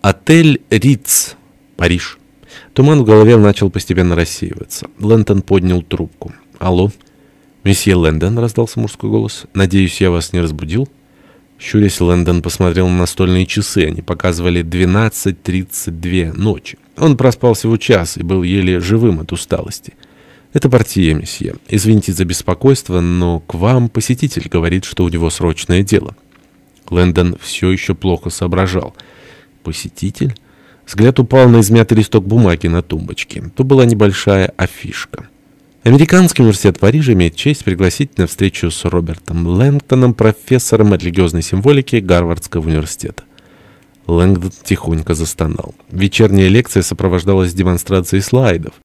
Отель Риц, Париж. Туман в голове начал постепенно рассеиваться. Лэнтон поднял трубку. «Алло?» «Месье Лэндон», — раздался мужской голос. «Надеюсь, я вас не разбудил?» Щурясь, Лэндон посмотрел на настольные часы. Они показывали 12.32 ночи. Он проспал всего час и был еле живым от усталости. «Это партия, месье. Извините за беспокойство, но к вам посетитель говорит, что у него срочное дело». Лэндон все еще плохо соображал. «Посетитель?» Взгляд упал на измятый листок бумаги на тумбочке. То была небольшая афишка. Американский университет Парижа имеет честь пригласить на встречу с Робертом Лэнгтоном, профессором религиозной символики Гарвардского университета. Лэнгдон тихонько застонал. Вечерняя лекция сопровождалась демонстрацией слайдов.